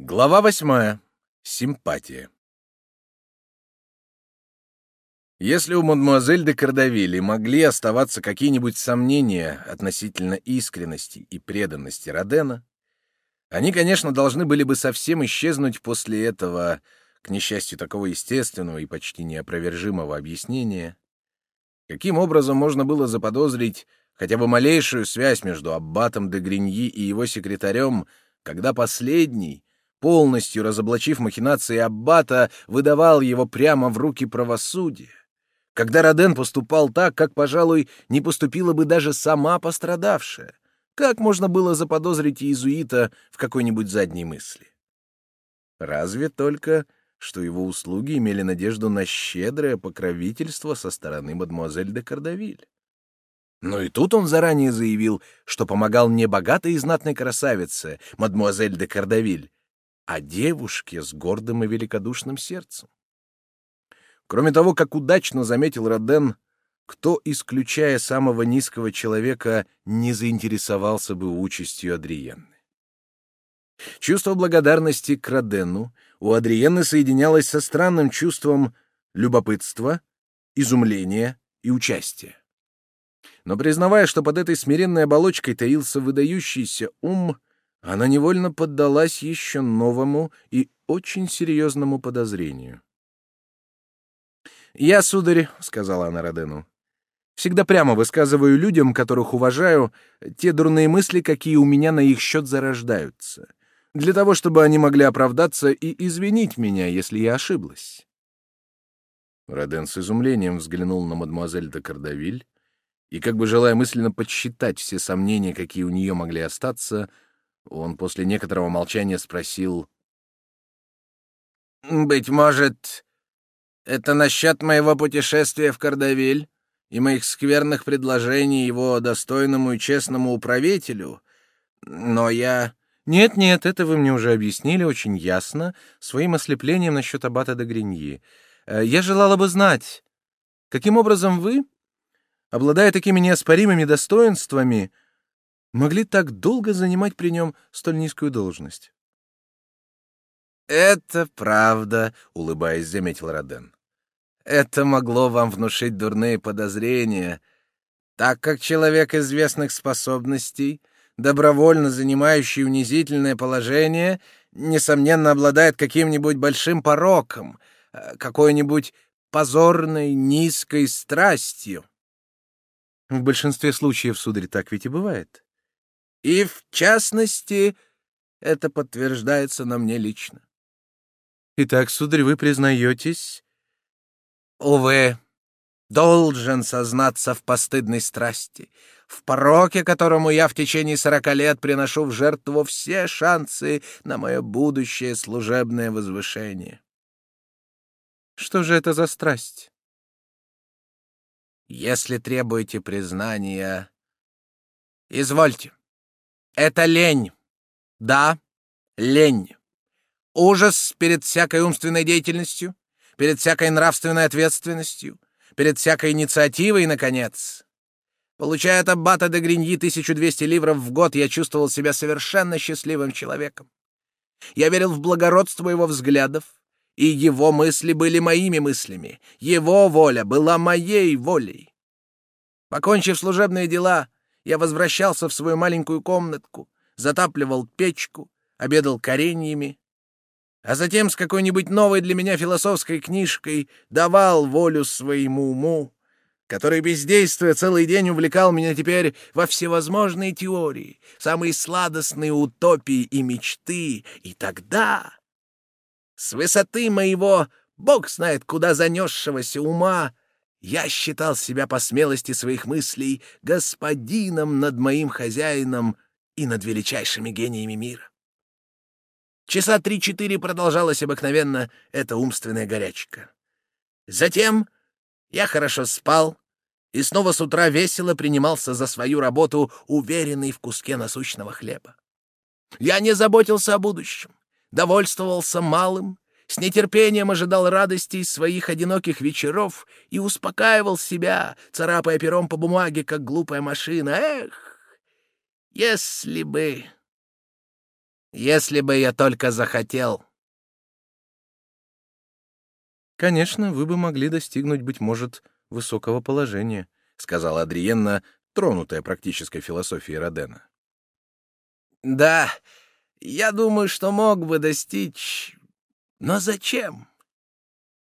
Глава восьмая. Симпатия. Если у мадемуазель де Кардавилли могли оставаться какие-нибудь сомнения относительно искренности и преданности Родена, они, конечно, должны были бы совсем исчезнуть после этого, к несчастью, такого естественного и почти неопровержимого объяснения. Каким образом можно было заподозрить хотя бы малейшую связь между аббатом де Гриньи и его секретарем, когда последний, полностью разоблачив махинации аббата, выдавал его прямо в руки правосудия? Когда Роден поступал так, как, пожалуй, не поступила бы даже сама пострадавшая? Как можно было заподозрить иезуита в какой-нибудь задней мысли? Разве только, что его услуги имели надежду на щедрое покровительство со стороны мадемуазель де Кардавиль. Но и тут он заранее заявил, что помогал не богатой и знатной красавице, мадемуазель де Кардавиль, а девушке с гордым и великодушным сердцем. Кроме того, как удачно заметил Роден, кто, исключая самого низкого человека, не заинтересовался бы участью Адриенны. Чувство благодарности к Родену у Адриенны соединялось со странным чувством любопытства, изумления и участия. Но признавая, что под этой смиренной оболочкой таился выдающийся ум, она невольно поддалась еще новому и очень серьезному подозрению. «Я, сударь», — сказала она Родену, — «всегда прямо высказываю людям, которых уважаю, те дурные мысли, какие у меня на их счет зарождаются, для того, чтобы они могли оправдаться и извинить меня, если я ошиблась». Роден с изумлением взглянул на мадемуазель де Кардавиль, и, как бы желая мысленно подсчитать все сомнения, какие у нее могли остаться, он после некоторого молчания спросил... «Быть может, это насчет моего путешествия в Кардавиль и моих скверных предложений его достойному и честному управителю. Но я... Нет-нет, это вы мне уже объяснили очень ясно, своим ослеплением насчет аббата де Гриньи. Э, я желала бы знать, каким образом вы, обладая такими неоспоримыми достоинствами, могли так долго занимать при нем столь низкую должность? «Это правда», — улыбаясь, заметил Роден. Это могло вам внушить дурные подозрения, так как человек известных способностей, добровольно занимающий унизительное положение, несомненно, обладает каким-нибудь большим пороком, э, какой-нибудь позорной, низкой страстью. В большинстве случаев, сударь, так ведь и бывает. И, в частности, это подтверждается на мне лично. Итак, сударь, вы признаетесь, Увы, должен сознаться в постыдной страсти, в пороке, которому я в течение сорока лет приношу в жертву все шансы на мое будущее служебное возвышение. Что же это за страсть? Если требуете признания, извольте. Это лень. Да, лень. Ужас перед всякой умственной деятельностью, перед всякой нравственной ответственностью, перед всякой инициативой, наконец. Получая от аббата де Гриньи 1200 ливров в год, я чувствовал себя совершенно счастливым человеком. Я верил в благородство его взглядов, и его мысли были моими мыслями, его воля была моей волей. Покончив служебные дела, я возвращался в свою маленькую комнатку, затапливал печку, обедал кореньями, а затем с какой-нибудь новой для меня философской книжкой давал волю своему уму, который, бездействуя целый день, увлекал меня теперь во всевозможные теории, самые сладостные утопии и мечты. И тогда, с высоты моего, бог знает куда занесшегося ума, я считал себя по смелости своих мыслей господином над моим хозяином и над величайшими гениями мира. Часа три-четыре продолжалась обыкновенно эта умственная горячка. Затем я хорошо спал и снова с утра весело принимался за свою работу, уверенный в куске насущного хлеба. Я не заботился о будущем, довольствовался малым, с нетерпением ожидал радости из своих одиноких вечеров и успокаивал себя, царапая пером по бумаге, как глупая машина. Эх, если бы Если бы я только захотел. Конечно, вы бы могли достигнуть, быть может, высокого положения, сказала Адриенна, тронутая практической философией Родена. Да, я думаю, что мог бы достичь. Но зачем?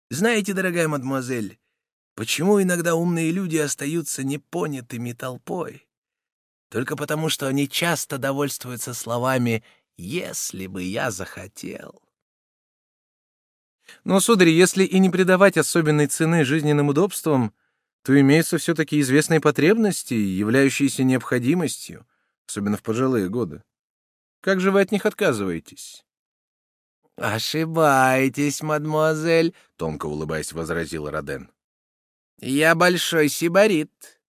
Знаете, дорогая мадемуазель, почему иногда умные люди остаются непонятыми толпой? Только потому, что они часто довольствуются словами «если бы я захотел». Но, сударь, если и не придавать особенной цены жизненным удобствам, то имеются все-таки известные потребности, являющиеся необходимостью, особенно в пожилые годы. Как же вы от них отказываетесь? Ошибаетесь, мадемуазель, тонко улыбаясь, возразил Роден. Я большой сибарит.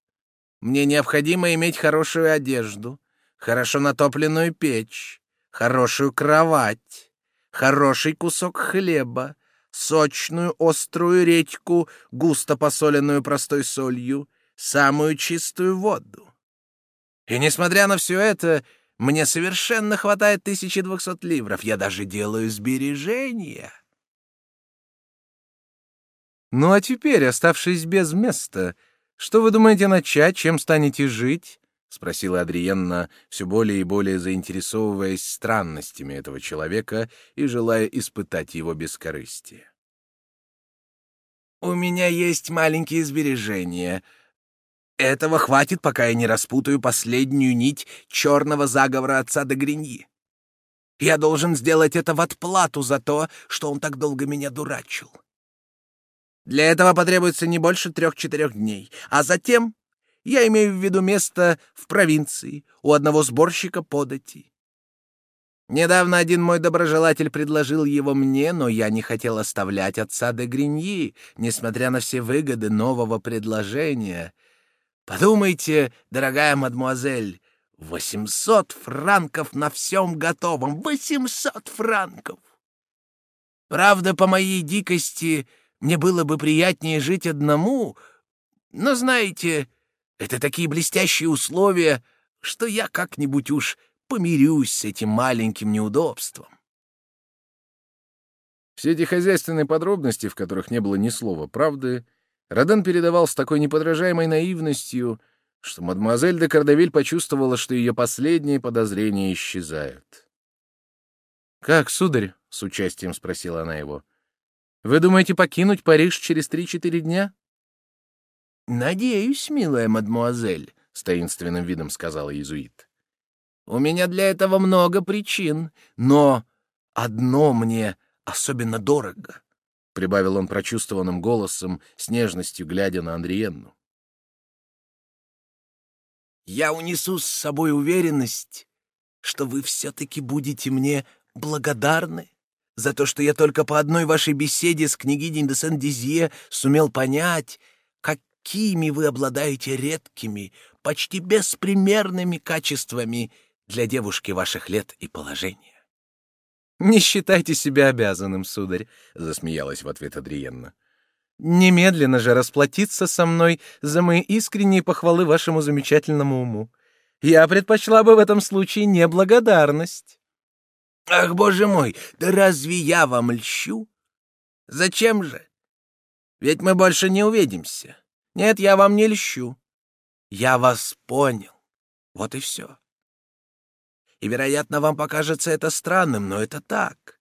Мне необходимо иметь хорошую одежду, хорошо натопленную печь, хорошую кровать, хороший кусок хлеба, сочную острую редьку, густо посоленную простой солью, самую чистую воду. И несмотря на все это, мне совершенно хватает 1200 ливров. Я даже делаю сбережения. Ну а теперь, оставшись без места, что вы думаете начать, чем станете жить? спросила Адриенна, все более и более заинтересовываясь странностями этого человека и желая испытать его бескорыстие. У меня есть маленькие сбережения, этого хватит, пока я не распутаю последнюю нить черного заговора отца де Гриньи. Я должен сделать это в отплату за то, что он так долго меня дурачил. Для этого потребуется не больше трех-четырех дней, а затем я имею в виду место в провинции у одного сборщика подати. Недавно один мой доброжелатель предложил его мне, но я не хотел оставлять отца де Гриньи, несмотря на все выгоды нового предложения — Подумайте, дорогая мадмуазель, восемьсот франков на всем готовом, восемьсот франков! Правда, по моей дикости мне было бы приятнее жить одному, но, знаете, это такие блестящие условия, что я как-нибудь уж помирюсь с этим маленьким неудобством. Все эти хозяйственные подробности, в которых не было ни слова правды, Роден передавал с такой неподражаемой наивностью, что мадемуазель де Кардавиль почувствовала, что ее последние подозрения исчезают. «Как, сударь?» — с участием спросила она его. «Вы думаете покинуть Париж через три-четыре дня?» «Надеюсь, милая мадемуазель», — с таинственным видом сказала иезуит. «У меня для этого много причин, но одно мне особенно дорого прибавил он прочувствованным голосом, с нежностью глядя на Андриенну. Я унесу с собой уверенность, что вы все-таки будете мне благодарны за то, что я только по одной вашей беседе с княгиней де Сен-Дизье сумел понять, какими вы обладаете редкими, почти беспримерными качествами для девушки ваших лет и положения. «Не считайте себя обязанным, сударь», — засмеялась в ответ Адриенна. «Немедленно же расплатиться со мной за мои искренние похвалы вашему замечательному уму. Я предпочла бы в этом случае неблагодарность». «Ах, боже мой, да разве я вам льщу? Зачем же? Ведь мы больше не увидимся. Нет, я вам не льщу. Я вас понял. Вот и все и, вероятно, вам покажется это странным, но это так.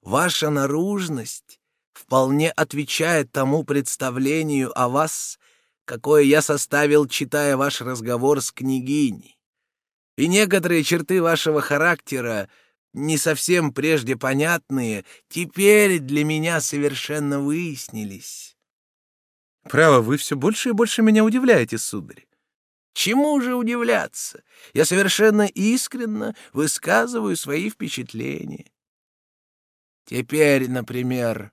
Ваша наружность вполне отвечает тому представлению о вас, какое я составил, читая ваш разговор с княгиней. И некоторые черты вашего характера, не совсем прежде понятные, теперь для меня совершенно выяснились. Право, вы все больше и больше меня удивляете, сударь. Чему же удивляться? Я совершенно искренно высказываю свои впечатления. Теперь, например,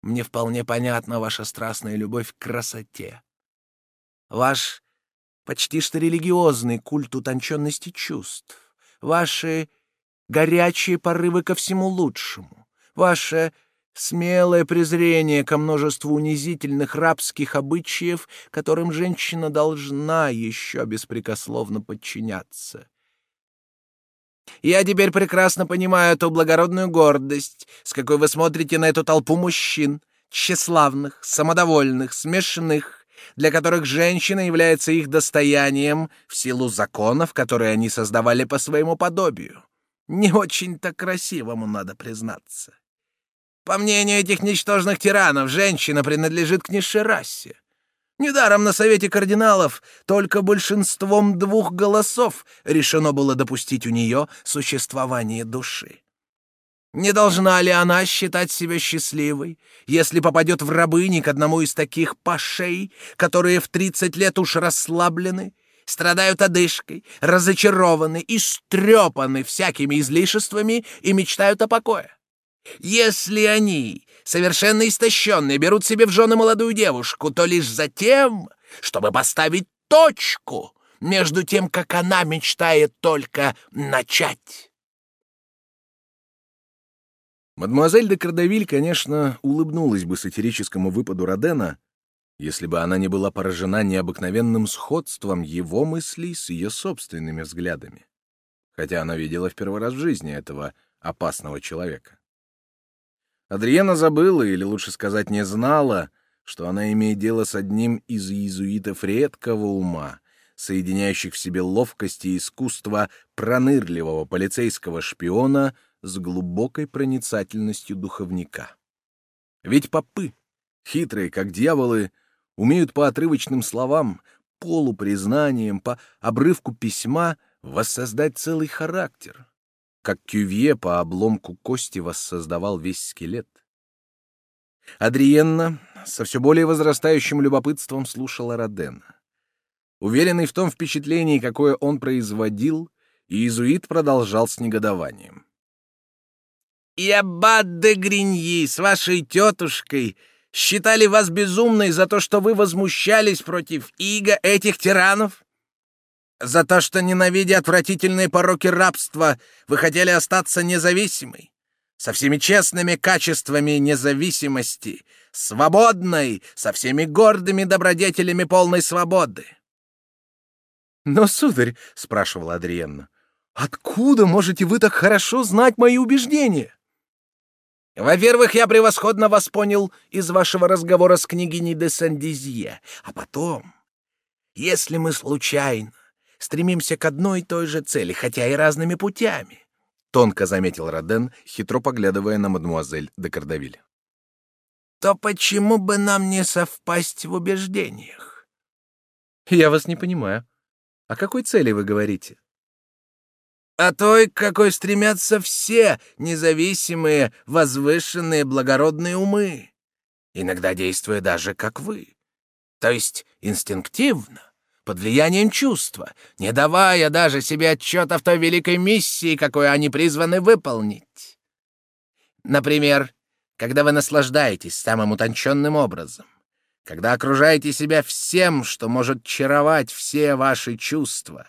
мне вполне понятна ваша страстная любовь к красоте. Ваш почти что религиозный культ утонченности чувств, ваши горячие порывы ко всему лучшему, ваше смелое презрение ко множеству унизительных рабских обычаев, которым женщина должна еще беспрекословно подчиняться. Я теперь прекрасно понимаю ту благородную гордость, с какой вы смотрите на эту толпу мужчин, тщеславных, самодовольных, смешных, для которых женщина является их достоянием в силу законов, которые они создавали по своему подобию. Не очень-то красивому, надо признаться. По мнению этих ничтожных тиранов, женщина принадлежит к низшей расе. Недаром на Совете кардиналов только большинством двух голосов решено было допустить у нее существование души. Не должна ли она считать себя счастливой, если попадет в рабыни к одному из таких пашей, которые в тридцать лет уж расслаблены, страдают одышкой, разочарованы, истрепаны всякими излишествами и мечтают о покое? Если они, совершенно истощенные, берут себе в жены молодую девушку, то лишь за тем, чтобы поставить точку между тем, как она мечтает только начать. Мадемуазель де Кардавиль, конечно, улыбнулась бы сатирическому выпаду Родена, если бы она не была поражена необыкновенным сходством его мыслей с ее собственными взглядами, хотя она видела в первый раз в жизни этого опасного человека. Адриена забыла, или лучше сказать, не знала, что она имеет дело с одним из иезуитов редкого ума, соединяющих в себе ловкость и искусство пронырливого полицейского шпиона с глубокой проницательностью духовника. Ведь попы, хитрые как дьяволы, умеют по отрывочным словам, полупризнаниям, по обрывку письма воссоздать целый характер, как Кювье по обломку кости воссоздавал весь скелет. Адриенна со все более возрастающим любопытством слушала Родена. Уверенный в том впечатлении, какое он производил, иезуит продолжал с негодованием. «И аббат де Гриньи с вашей тетушкой считали вас безумной за то, что вы возмущались против иго этих тиранов? За то, что, ненавидя отвратительные пороки рабства, вы хотели остаться независимой, со всеми честными качествами независимости, свободной, со всеми гордыми добродетелями полной свободы. «Но, сударь, — спрашивала Адриенна, — откуда можете вы так хорошо знать мои убеждения?» «Во-первых, я превосходно вас понял из вашего разговора с княгиней де Сандизье, а потом, если мы случайно стремимся к одной и той же цели, хотя и разными путями», — тонко заметил Роден, хитро поглядывая на мадемуазель де Кардавиль. «То почему бы нам не совпасть в убеждениях?» «Я вас не понимаю. О какой цели вы говорите?» «О той, к какой стремятся все независимые, возвышенные, благородные умы, иногда действуя даже как вы, то есть инстинктивно, под влиянием чувства, не давая даже себе отчета в той великой миссии, какую они призваны выполнить. Например, когда вы наслаждаетесь самым утонченным образом, когда окружаете себя всем, что может чаровать все ваши чувства.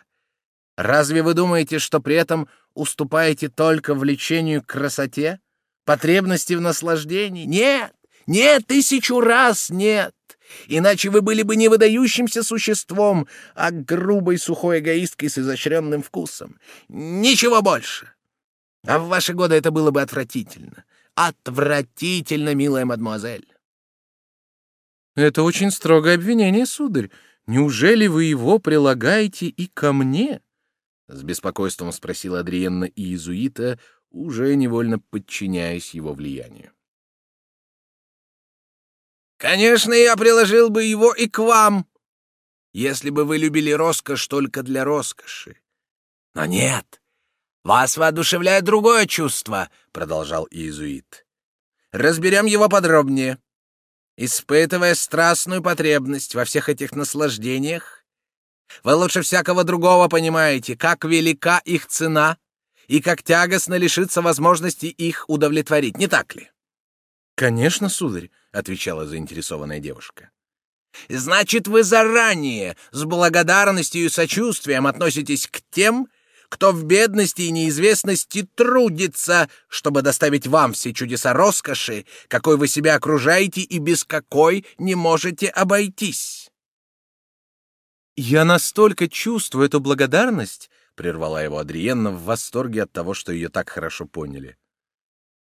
Разве вы думаете, что при этом уступаете только влечению к красоте, потребности в наслаждении? Нет, нет, тысячу раз нет. Иначе вы были бы не выдающимся существом, а грубой сухой эгоисткой с изощренным вкусом. Ничего больше. А в ваши годы это было бы отвратительно. Отвратительно, милая мадемуазель. Это очень строгое обвинение, сударь. Неужели вы его прилагаете и ко мне? С беспокойством спросила Адриенна иезуита, уже невольно подчиняясь его влиянию. Конечно, я приложил бы его и к вам, если бы вы любили роскошь только для роскоши. Но нет, вас воодушевляет другое чувство, продолжал иезуит. Разберем его подробнее. Испытывая страстную потребность во всех этих наслаждениях, вы лучше всякого другого понимаете, как велика их цена и как тягостно лишиться возможности их удовлетворить, не так ли? Конечно, сударь, отвечала заинтересованная девушка. Значит, вы заранее с благодарностью и сочувствием относитесь к тем, кто в бедности и неизвестности трудится, чтобы доставить вам все чудеса роскоши, какой вы себя окружаете и без какой не можете обойтись. Я настолько чувствую эту благодарность, — прервала его Адриенна в восторге от того, что ее так хорошо поняли.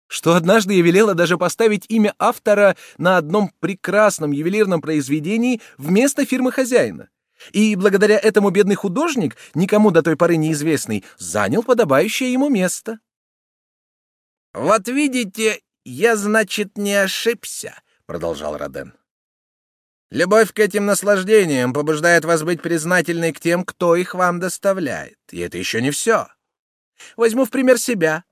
«Что однажды я велела даже поставить имя автора на одном прекрасном ювелирном произведении вместо фирмы хозяина. И благодаря этому бедный художник, никому до той поры неизвестный, занял подобающее ему место». «Вот видите, я, значит, не ошибся», — продолжал Роден. Любовь к этим наслаждениям побуждает вас быть признательной к тем, кто их вам доставляет. И это еще не все. Возьму в пример себя.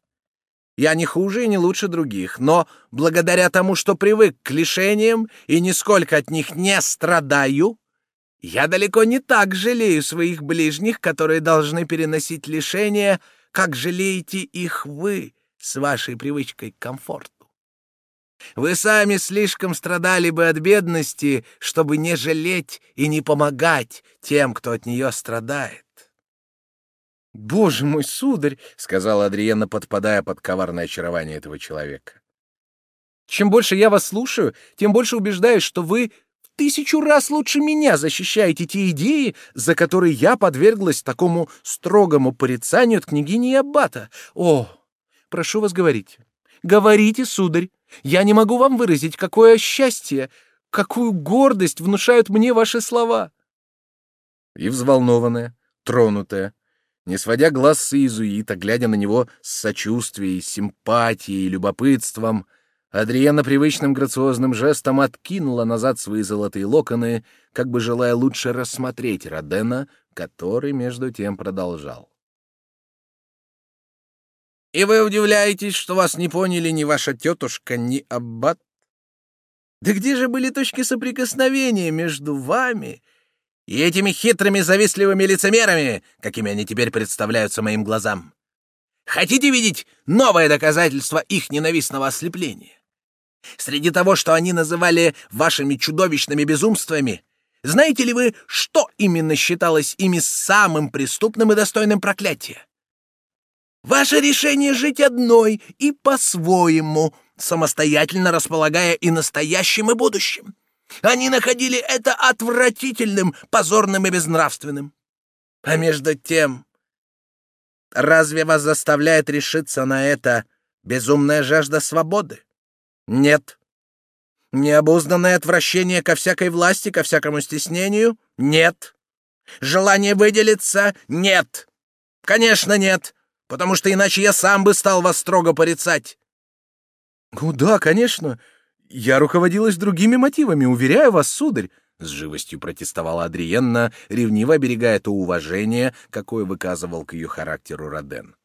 Я не хуже и не лучше других, но благодаря тому, что привык к лишениям и нисколько от них не страдаю, я далеко не так жалею своих ближних, которые должны переносить лишения, как жалеете их вы с вашей привычкой к комфорту. Вы сами слишком страдали бы от бедности, чтобы не жалеть и не помогать тем, кто от нее страдает. «Боже мой, сударь!» — сказала Адриена, подпадая под коварное очарование этого человека. «Чем больше я вас слушаю, тем больше убеждаюсь, что вы в тысячу раз лучше меня защищаете те идеи, за которые я подверглась такому строгому порицанию от княгини аббата. О, прошу вас говорить. Говорите, сударь, я не могу вам выразить, какое счастье, какую гордость внушают мне ваши слова. И взволнованная, тронутая, не сводя глаз с иезуита, глядя на него с сочувствием, симпатией и любопытством, Адриена привычным грациозным жестом откинула назад свои золотые локоны, как бы желая лучше рассмотреть Родена, который между тем продолжал. И вы удивляетесь, что вас не поняли ни ваша тетушка, ни аббат? Да где же были точки соприкосновения между вами и этими хитрыми завистливыми лицемерами, какими они теперь представляются моим глазам? Хотите видеть новое доказательство их ненавистного ослепления? Среди того, что они называли вашими чудовищными безумствами, знаете ли вы, что именно считалось ими самым преступным и достойным проклятия? Ваше решение жить одной и по-своему, самостоятельно располагая и настоящим, и будущим. Они находили это отвратительным, позорным и безнравственным. А между тем, разве вас заставляет решиться на это безумная жажда свободы? Нет. Необузданное отвращение ко всякой власти, ко всякому стеснению? Нет. Желание выделиться? Нет. Конечно, нет потому что иначе я сам бы стал вас строго порицать. Ну да, конечно. Я руководилась другими мотивами, уверяю вас, сударь. С живостью протестовала Адриенна, ревниво оберегая то уважение, какое выказывал к ее характеру Роден.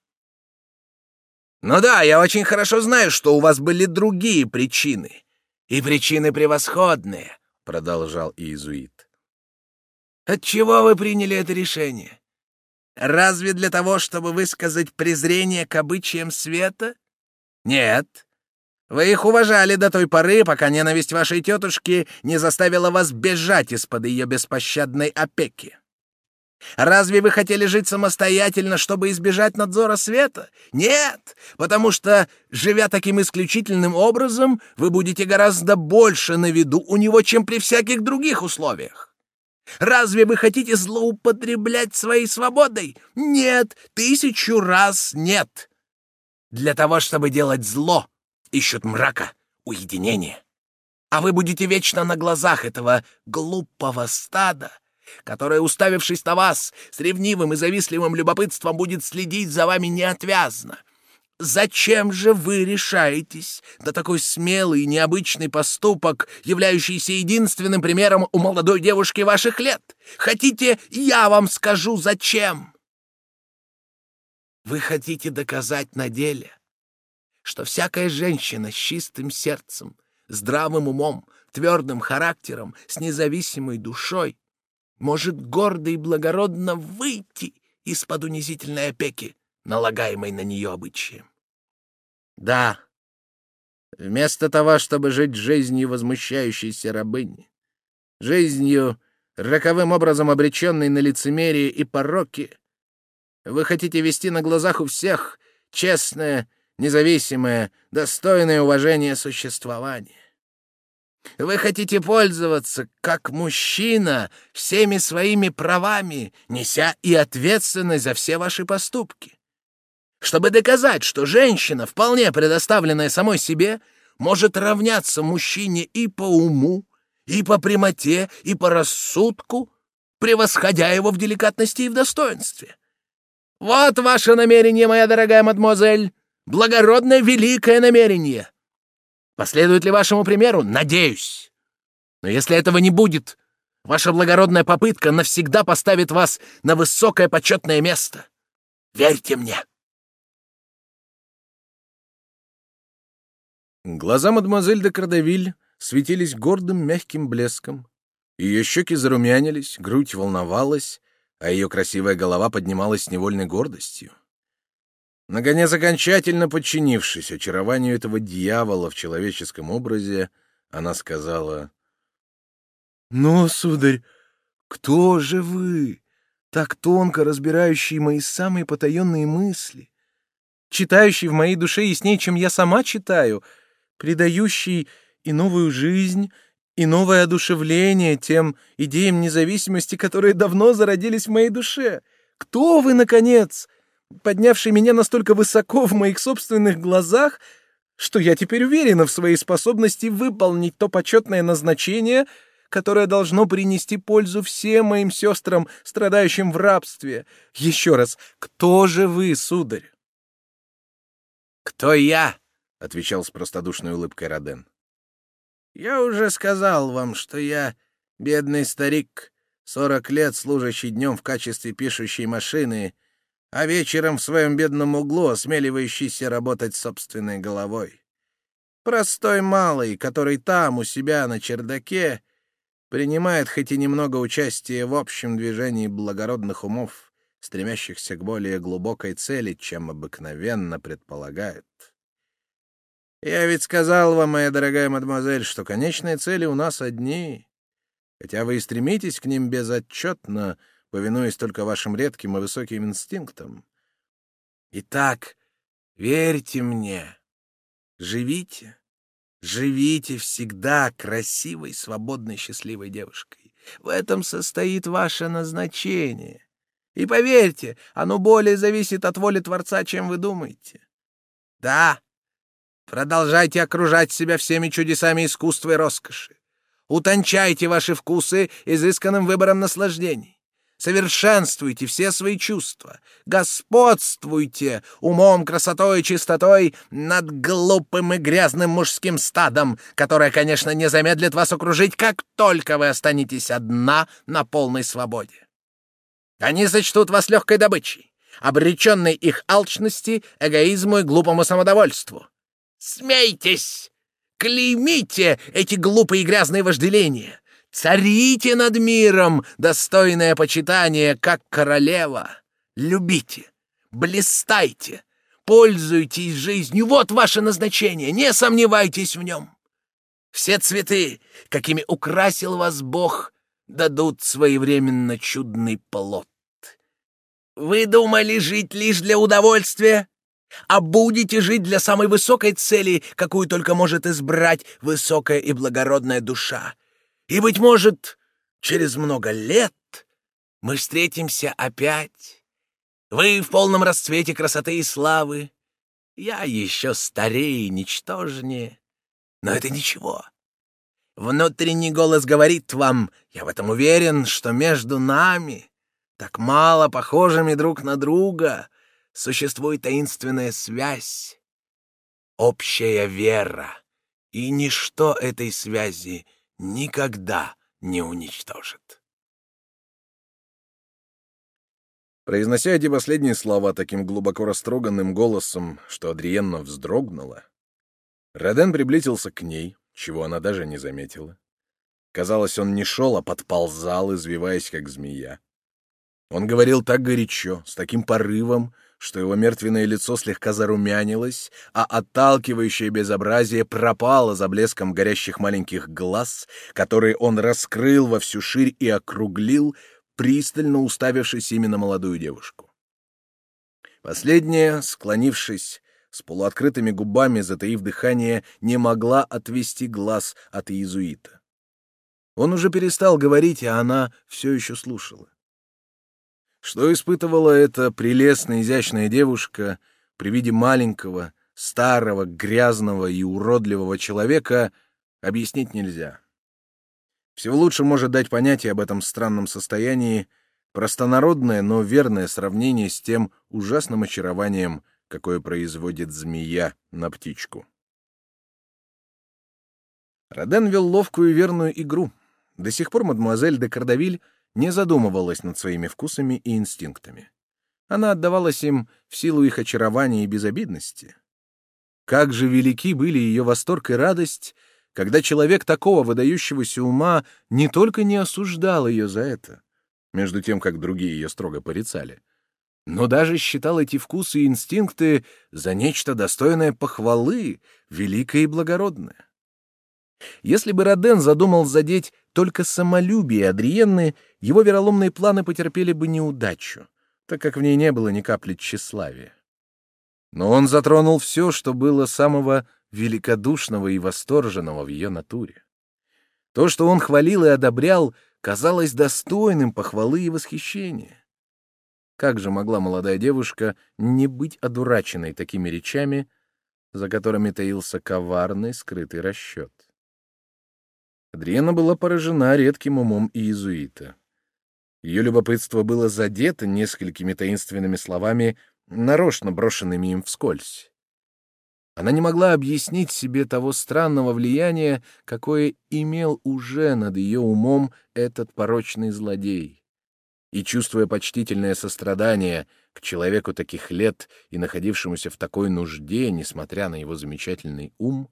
«Ну да, я очень хорошо знаю, что у вас были другие причины. И причины превосходные», — продолжал иезуит. «Отчего вы приняли это решение? Разве для того, чтобы высказать презрение к обычаям света? Нет. Вы их уважали до той поры, пока ненависть вашей тетушки не заставила вас бежать из-под ее беспощадной опеки. Разве вы хотели жить самостоятельно, чтобы избежать надзора света? Нет, потому что, живя таким исключительным образом, вы будете гораздо больше на виду у него, чем при всяких других условиях. Разве вы хотите злоупотреблять своей свободой? Нет, тысячу раз нет. Для того, чтобы делать зло, ищут мрака, уединения. А вы будете вечно на глазах этого глупого стада, которое, уставившись на вас, с ревнивым и завистливым любопытством будет следить за вами неотвязно, Зачем же вы решаетесь на такой смелый и необычный поступок, являющийся единственным примером у молодой девушки ваших лет? Хотите, я вам скажу, зачем? Вы хотите доказать на деле, что всякая женщина с чистым сердцем, здравым умом, твердым характером, с независимой душой может гордо и благородно выйти из-под унизительной опеки, налагаемой на нее обычаем. Да, вместо того, чтобы жить жизнью возмущающейся рабыни, жизнью, роковым образом обреченной на лицемерие и пороки, вы хотите вести на глазах у всех честное, независимое, достойное уважения существование. Вы хотите пользоваться, как мужчина, всеми своими правами, неся и ответственность за все ваши поступки. Чтобы доказать, что женщина, вполне предоставленная самой себе, может равняться мужчине и по уму, и по прямоте, и по рассудку, превосходя его в деликатности и в достоинстве. Вот ваше намерение, моя дорогая мадемуазель, благородное великое намерение. Последует ли вашему примеру? Надеюсь. Но если этого не будет, ваша благородная попытка навсегда поставит вас на высокое почетное место. Верьте мне. Глаза мадемуазель де Кардавиль светились гордым мягким блеском. Ее щеки зарумянились, грудь волновалась, а ее красивая голова поднималась с невольной гордостью. Наконец, окончательно подчинившись очарованию этого дьявола в человеческом образе, она сказала, «Но, сударь, кто же вы, так тонко разбирающий мои самые потаенные мысли, читающий в моей душе яснее, чем я сама читаю, придающий и новую жизнь, и новое одушевление тем идеям независимости, которые давно зародились в моей душе? Кто вы, наконец?» Поднявший меня настолько высоко в моих собственных глазах, что я теперь уверена в своей способности выполнить то почетное назначение, которое должно принести пользу всем моим сестрам, страдающим в рабстве. Еще раз, кто же вы, сударь? «Кто я?» — отвечал с простодушной улыбкой Роден. «Я уже сказал вам, что я бедный старик, сорок лет служащий днем в качестве пишущей машины, — а вечером в своем бедном углу осмеливающийся работать собственной головой. Простой малый, который там, у себя на чердаке, принимает хоть и немного участия в общем движении благородных умов, стремящихся к более глубокой цели, чем обыкновенно предполагают. Я ведь сказал вам, моя дорогая мадемуазель, что конечные цели у нас одни, хотя вы и стремитесь к ним безотчетно, повинуясь только вашим редким и высоким инстинктам. Итак, верьте мне, живите, живите всегда красивой, свободной, счастливой девушкой. В этом состоит ваше назначение. И поверьте, оно более зависит от воли Творца, чем вы думаете. Да, продолжайте окружать себя всеми чудесами искусства и роскоши. Утончайте ваши вкусы изысканным выбором наслаждений. Совершенствуйте все свои чувства, господствуйте умом, красотой и чистотой над глупым и грязным мужским стадом, которое, конечно, не замедлит вас окружить, как только вы останетесь одна на полной свободе. Они сочтут вас легкой добычей, обреченной их алчности, эгоизму и глупому самодовольству. Смейтесь! Клеймите эти глупые и грязные вожделения! Царите над миром, достойное почитание, как королева. Любите, блистайте, пользуйтесь жизнью. Вот ваше назначение, не сомневайтесь в нем. Все цветы, какими украсил вас Бог, дадут своевременно чудный плод. Вы думали жить лишь для удовольствия? А будете жить для самой высокой цели, какую только может избрать высокая и благородная душа — и, быть может, через много лет мы встретимся опять. Вы в полном расцвете красоты и славы. Я еще старее и ничтожнее. Но это ничего. Внутренний голос говорит вам, я в этом уверен, что между нами, так мало похожими друг на друга, существует таинственная связь, общая вера, и ничто этой связи — никогда не уничтожит. Произнося эти последние слова таким глубоко растроганным голосом, что Адриенна вздрогнула, Роден приблизился к ней, чего она даже не заметила. Казалось, он не шел, а подползал, извиваясь, как змея. Он говорил так горячо, с таким порывом, что его мертвенное лицо слегка зарумянилось, а отталкивающее безобразие пропало за блеском горящих маленьких глаз, которые он раскрыл во всю ширь и округлил, пристально уставившись именно молодую девушку. Последняя, склонившись, с полуоткрытыми губами, затаив дыхание, не могла отвести глаз от иезуита. Он уже перестал говорить, а она все еще слушала. Что испытывала эта прелестная, изящная девушка при виде маленького, старого, грязного и уродливого человека, объяснить нельзя. Всего лучше может дать понятие об этом странном состоянии простонародное, но верное сравнение с тем ужасным очарованием, какое производит змея на птичку. Роден вел ловкую и верную игру. До сих пор мадемуазель де Кардавиль не задумывалась над своими вкусами и инстинктами. Она отдавалась им в силу их очарования и безобидности. Как же велики были ее восторг и радость, когда человек такого выдающегося ума не только не осуждал ее за это, между тем, как другие ее строго порицали, но даже считал эти вкусы и инстинкты за нечто достойное похвалы, великое и благородное. Если бы Роден задумал задеть только самолюбие Адриенны, его вероломные планы потерпели бы неудачу, так как в ней не было ни капли тщеславия. Но он затронул все, что было самого великодушного и восторженного в ее натуре. То, что он хвалил и одобрял, казалось достойным похвалы и восхищения. Как же могла молодая девушка не быть одураченной такими речами, за которыми таился коварный скрытый расчет? Адриена была поражена редким умом иезуита. Ее любопытство было задето несколькими таинственными словами, нарочно брошенными им вскользь. Она не могла объяснить себе того странного влияния, какое имел уже над ее умом этот порочный злодей. И, чувствуя почтительное сострадание к человеку таких лет и находившемуся в такой нужде, несмотря на его замечательный ум,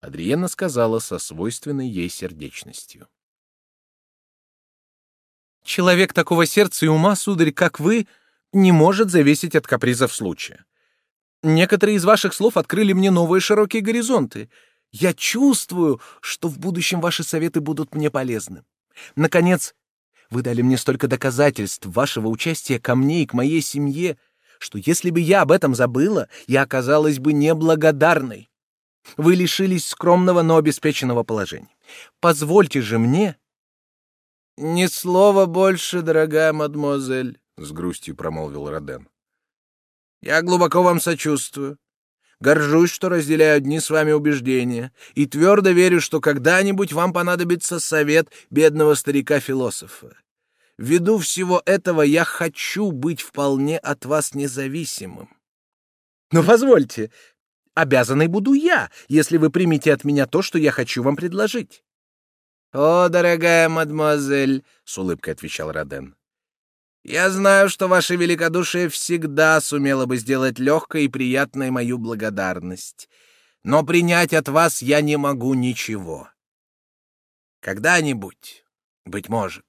Адриена сказала со свойственной ей сердечностью. «Человек такого сердца и ума, сударь, как вы, не может зависеть от капризов случая. Некоторые из ваших слов открыли мне новые широкие горизонты. Я чувствую, что в будущем ваши советы будут мне полезны. Наконец, вы дали мне столько доказательств вашего участия ко мне и к моей семье, что если бы я об этом забыла, я оказалась бы неблагодарной. Вы лишились скромного, но обеспеченного положения. Позвольте же мне...» «Ни слова больше, дорогая мадемуазель», — с грустью промолвил Роден. «Я глубоко вам сочувствую. Горжусь, что разделяю одни с вами убеждения, и твердо верю, что когда-нибудь вам понадобится совет бедного старика-философа. Ввиду всего этого я хочу быть вполне от вас независимым. Но позвольте, Обязанной буду я, если вы примете от меня то, что я хочу вам предложить. О, дорогая мадемуазель, с улыбкой отвечал Роден. Я знаю, что ваше великодушие всегда сумело бы сделать легкой и приятной мою благодарность, но принять от вас я не могу ничего. Когда-нибудь, быть может,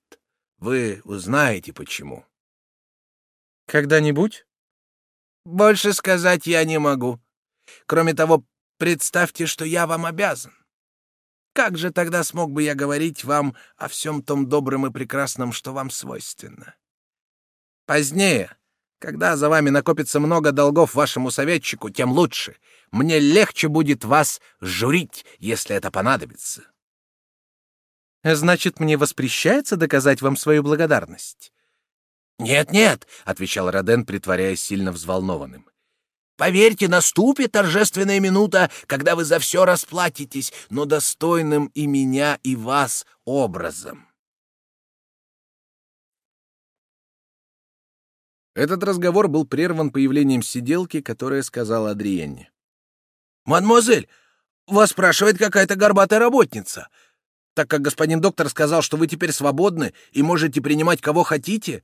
вы узнаете почему. Когда-нибудь? Больше сказать я не могу. Кроме того, представьте, что я вам обязан. Как же тогда смог бы я говорить вам о всем том добром и прекрасном, что вам свойственно? Позднее, когда за вами накопится много долгов вашему советчику, тем лучше. Мне легче будет вас журить, если это понадобится. Значит, мне воспрещается доказать вам свою благодарность? Нет-нет, отвечал Роден, притворяясь сильно взволнованным. Поверьте, наступит торжественная минута, когда вы за все расплатитесь, но достойным и меня, и вас образом. Этот разговор был прерван появлением сиделки, которая сказала Адриенне. «Мадемуазель, вас спрашивает какая-то горбатая работница. Так как господин доктор сказал, что вы теперь свободны и можете принимать кого хотите,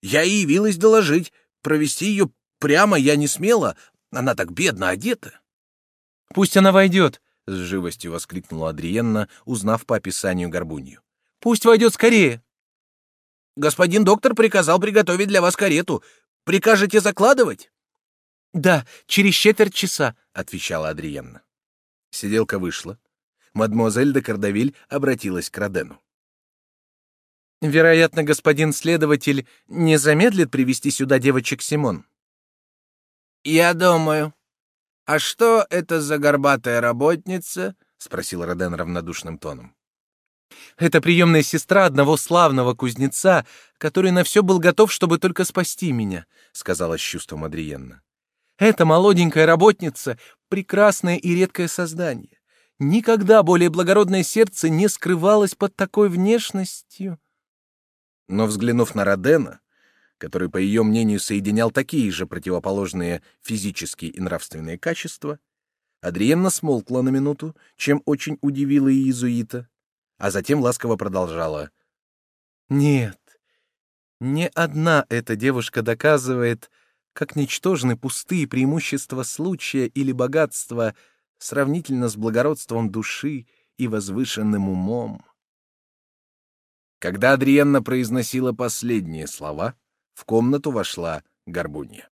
я и явилась доложить. Провести ее прямо я не смела, она так бедно одета. Пусть она войдет, — с живостью воскликнула Адриенна, узнав по описанию горбунью. Пусть войдет скорее. Господин доктор приказал приготовить для вас карету. Прикажете закладывать? Да, через четверть часа, — отвечала Адриенна. Сиделка вышла. Мадемуазель де Кардавиль обратилась к Родену. Вероятно, господин следователь не замедлит привести сюда девочек Симон. Я думаю. «А что это за горбатая работница?» — спросил Роден равнодушным тоном. «Это приемная сестра одного славного кузнеца, который на все был готов, чтобы только спасти меня», — сказала с чувством Адриенна. «Эта молоденькая работница — прекрасное и редкое создание. Никогда более благородное сердце не скрывалось под такой внешностью». Но, взглянув на Родена, который, по ее мнению, соединял такие же противоположные физические и нравственные качества, Адриенна смолкла на минуту, чем очень удивила иезуита, а затем ласково продолжала. «Нет, не одна эта девушка доказывает, как ничтожны пустые преимущества случая или богатства сравнительно с благородством души и возвышенным умом». Когда Адриенна произносила последние слова, в комнату вошла Горбунья.